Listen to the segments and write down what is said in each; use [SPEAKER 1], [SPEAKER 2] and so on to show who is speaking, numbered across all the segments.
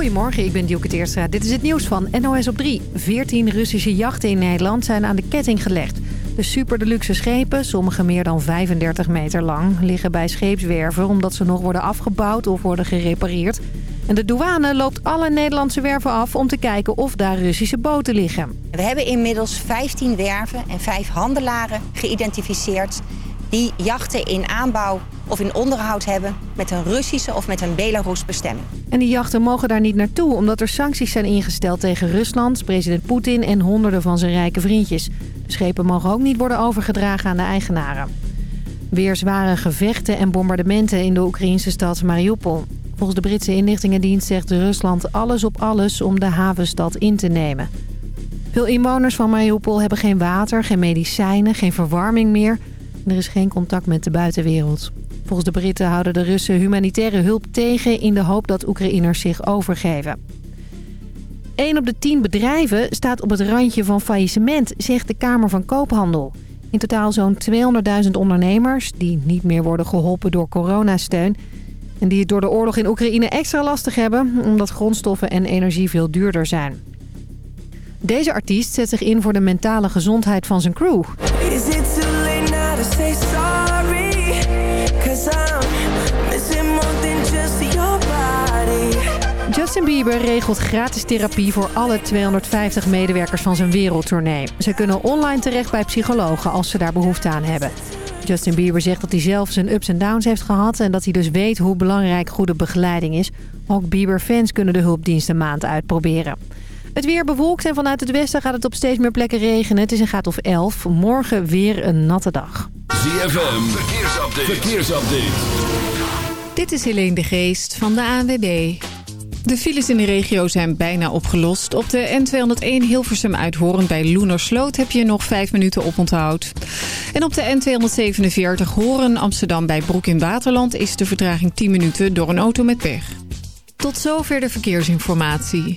[SPEAKER 1] Goedemorgen, ik ben Dielke Teerstra. Dit is het nieuws van NOS op 3. 14 Russische jachten in Nederland zijn aan de ketting gelegd. De super deluxe schepen, sommige meer dan 35 meter lang... liggen bij scheepswerven omdat ze nog worden afgebouwd of worden gerepareerd. En de douane loopt alle Nederlandse werven af om te kijken of daar Russische boten liggen.
[SPEAKER 2] We hebben inmiddels 15 werven en 5 handelaren geïdentificeerd... die jachten in aanbouw of in onderhoud hebben met een Russische of met een Belarus bestemming.
[SPEAKER 1] En die jachten mogen daar niet naartoe omdat er sancties zijn ingesteld tegen Rusland, president Poetin en honderden van zijn rijke vriendjes. De schepen mogen ook niet worden overgedragen aan de eigenaren. Weer zware gevechten en bombardementen in de Oekraïnse stad Mariupol. Volgens de Britse inlichtingendienst zegt Rusland alles op alles om de havenstad in te nemen. Veel inwoners van Mariupol hebben geen water, geen medicijnen, geen verwarming meer. Er is geen contact met de buitenwereld. Volgens de Britten houden de Russen humanitaire hulp tegen... in de hoop dat Oekraïners zich overgeven. 1 op de 10 bedrijven staat op het randje van faillissement, zegt de Kamer van Koophandel. In totaal zo'n 200.000 ondernemers die niet meer worden geholpen door coronasteun... en die het door de oorlog in Oekraïne extra lastig hebben... omdat grondstoffen en energie veel duurder zijn. Deze artiest zet zich in voor de mentale gezondheid van zijn crew. Is it too late now to say sorry? Justin Bieber regelt gratis therapie voor alle 250 medewerkers van zijn wereldtournee. Ze kunnen online terecht bij psychologen als ze daar behoefte aan hebben. Justin Bieber zegt dat hij zelf zijn ups en downs heeft gehad... en dat hij dus weet hoe belangrijk goede begeleiding is. Ook Bieber-fans kunnen de hulpdiensten maand uitproberen. Het weer bewolkt en vanuit het westen gaat het op steeds meer plekken regenen. Het is een graad of 11. Morgen weer een natte dag.
[SPEAKER 3] ZFM, verkeersupdate. verkeersupdate.
[SPEAKER 4] Dit is Helene de Geest van de ANWB. De files in de regio zijn bijna opgelost. Op de N201 Hilversum uit Hoorn bij Loenersloot heb je nog 5 minuten op onthoud. En op de N247 Hoorn Amsterdam bij Broek in Waterland is de vertraging 10 minuten door een auto met pech. Tot zover de verkeersinformatie.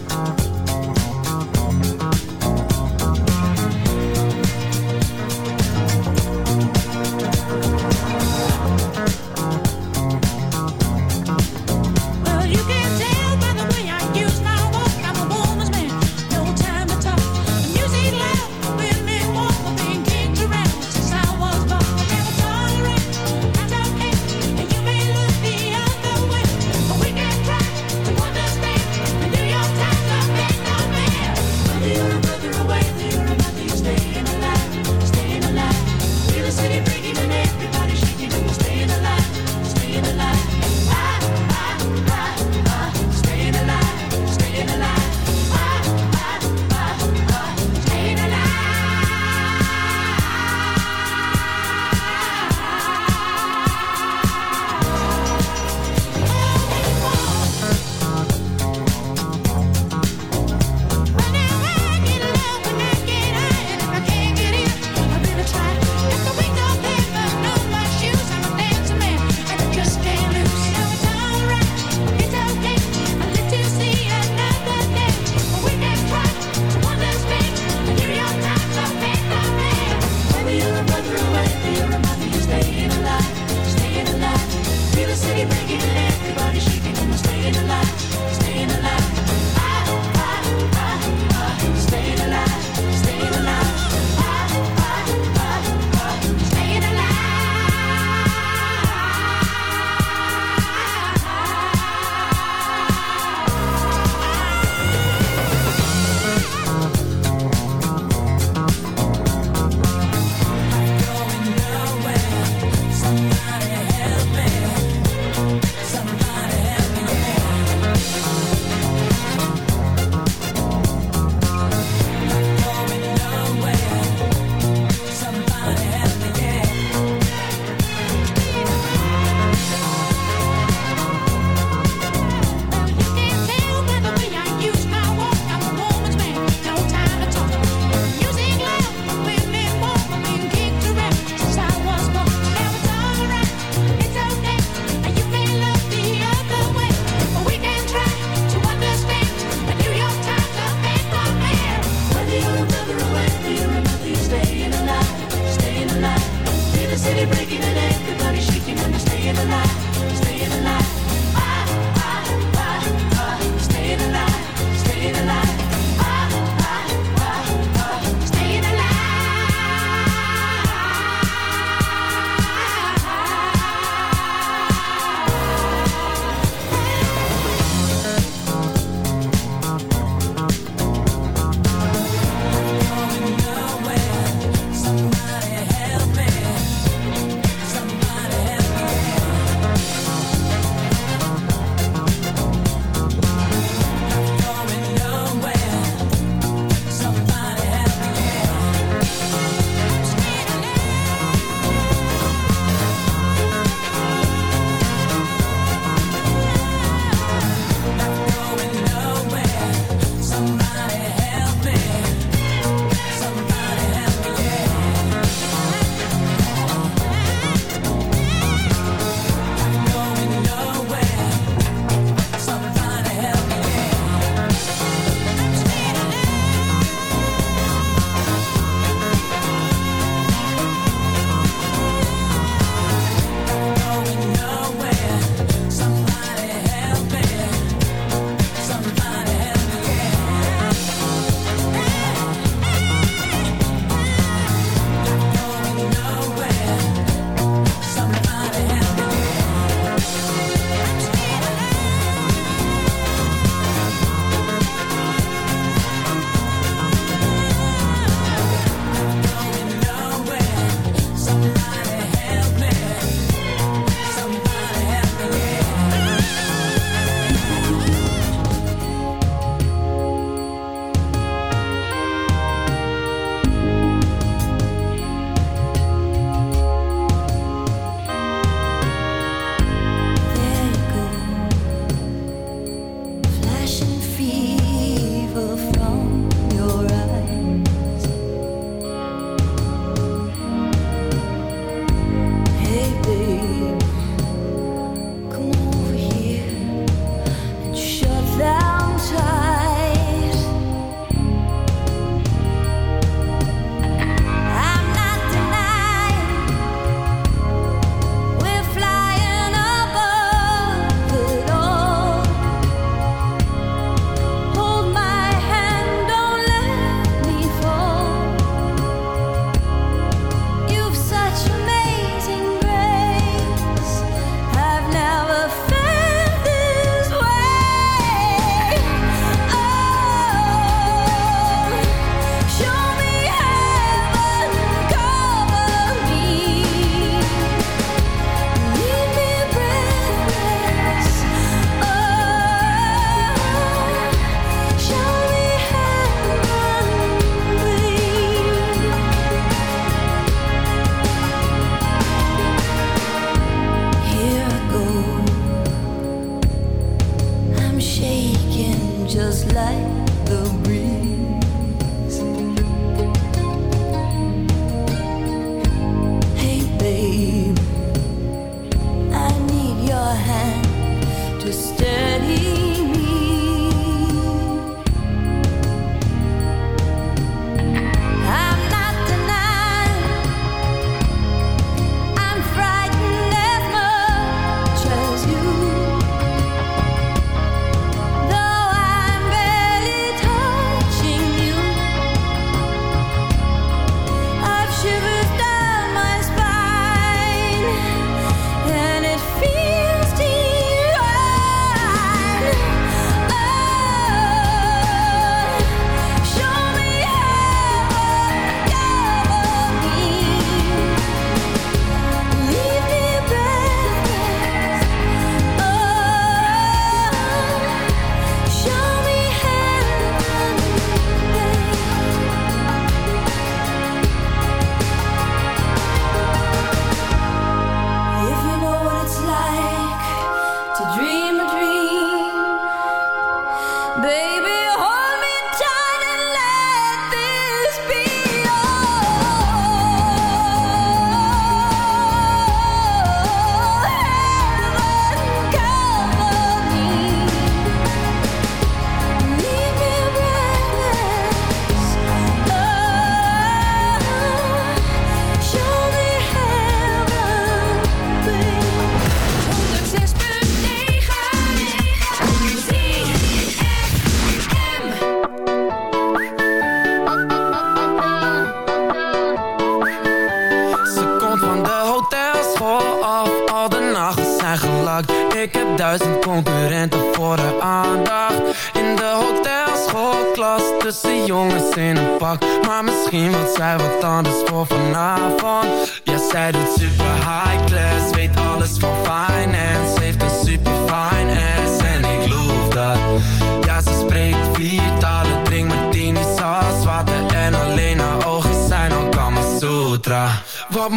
[SPEAKER 5] Wat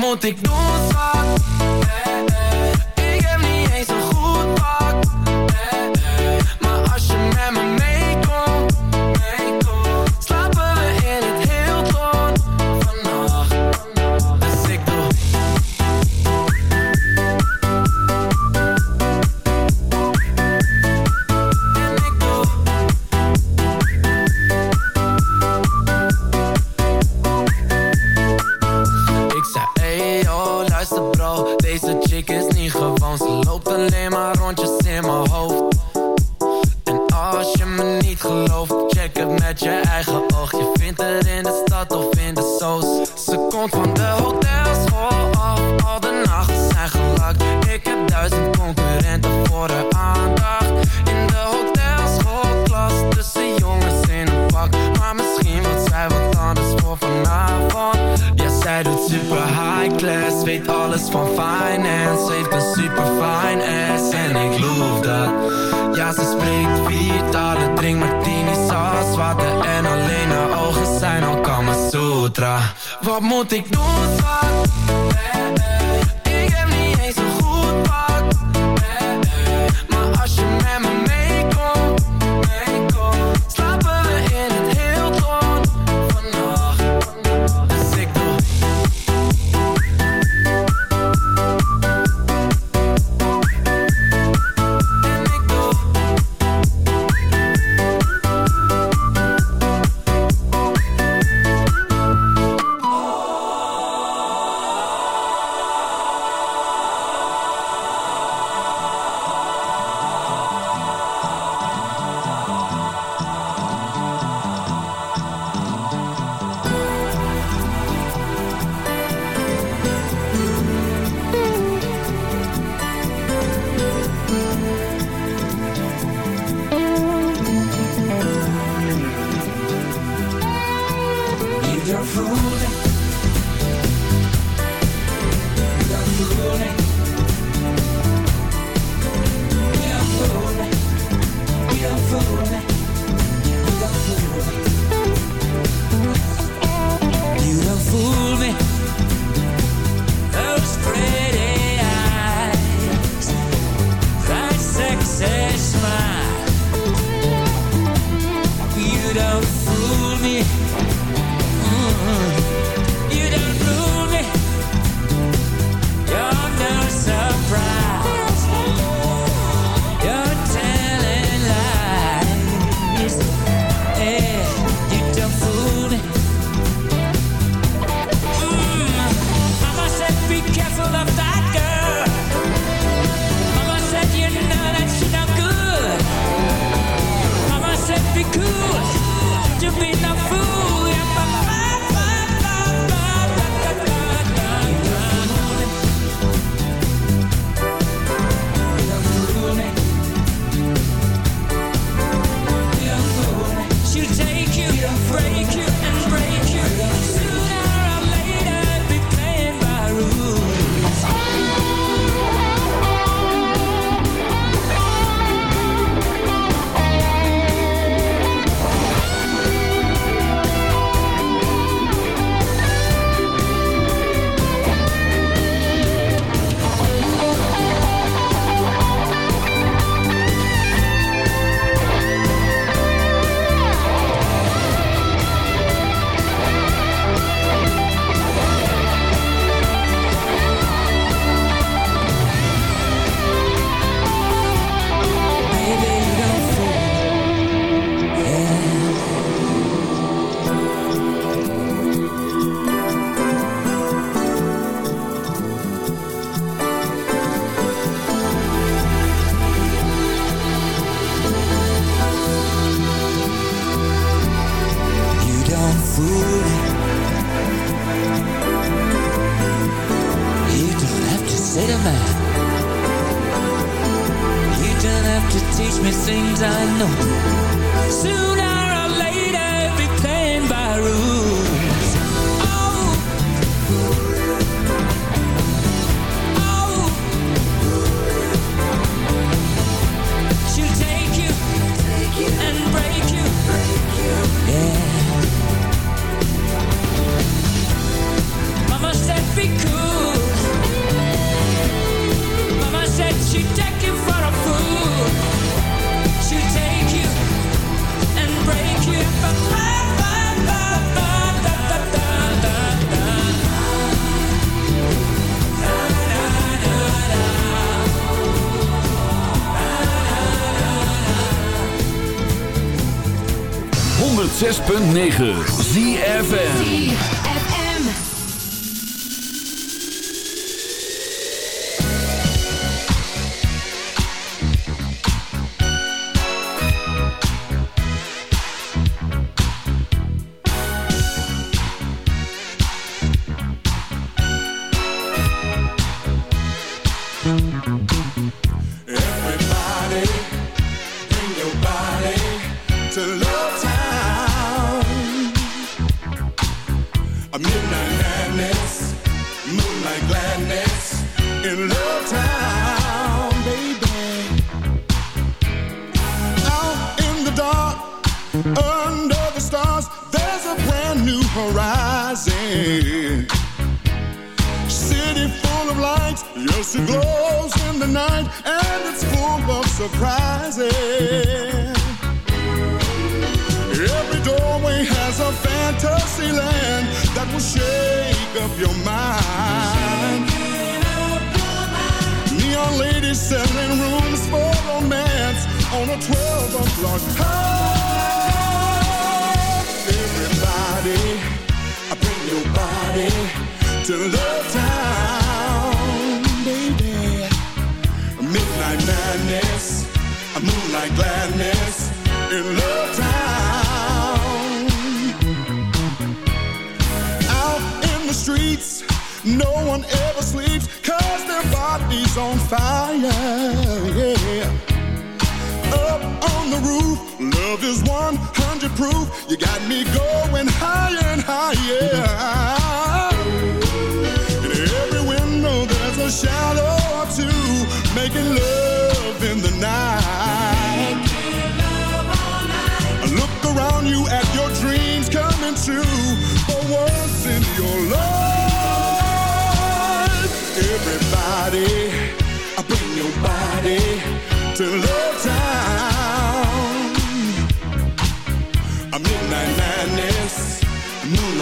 [SPEAKER 3] 106.9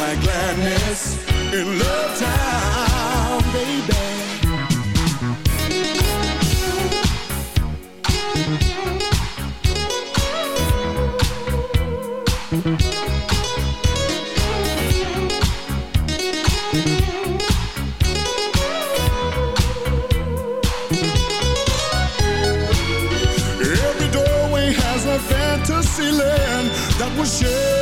[SPEAKER 6] like gladness in love town, baby. Every doorway has a fantasy land that was share.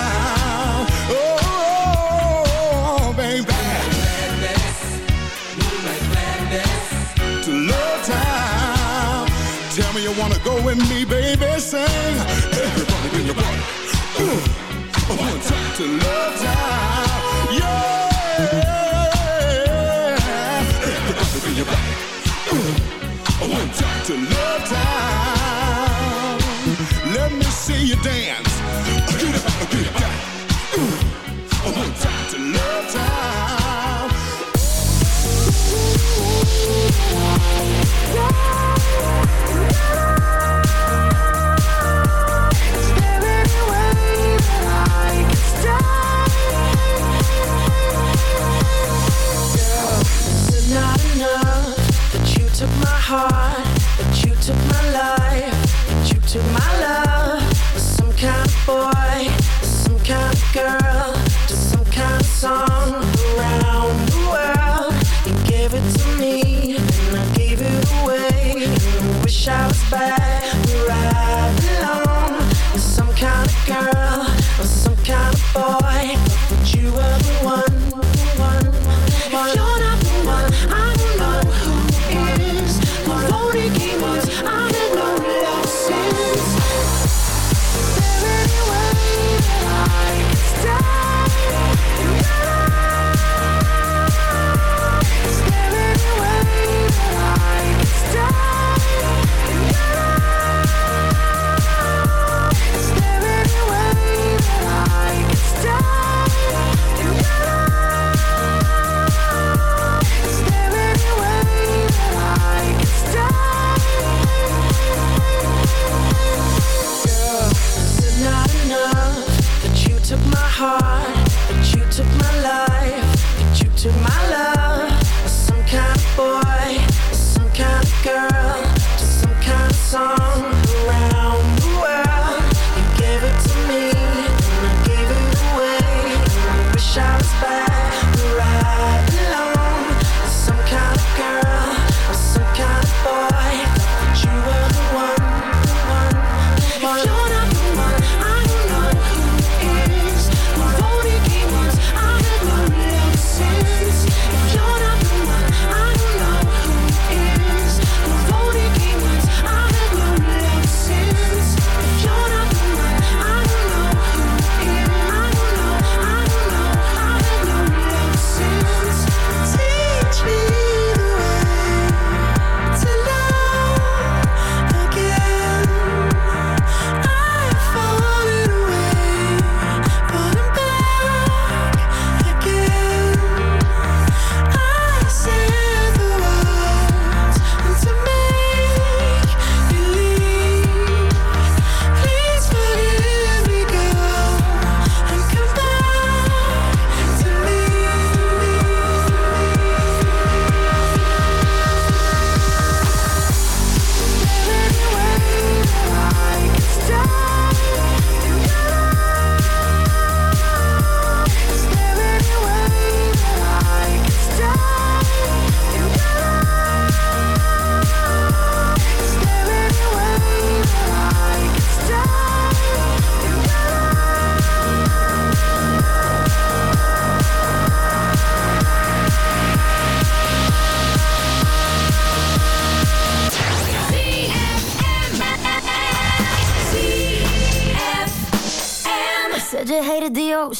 [SPEAKER 6] and me, baby, sing. Everybody in your body. One time to love time.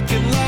[SPEAKER 7] making love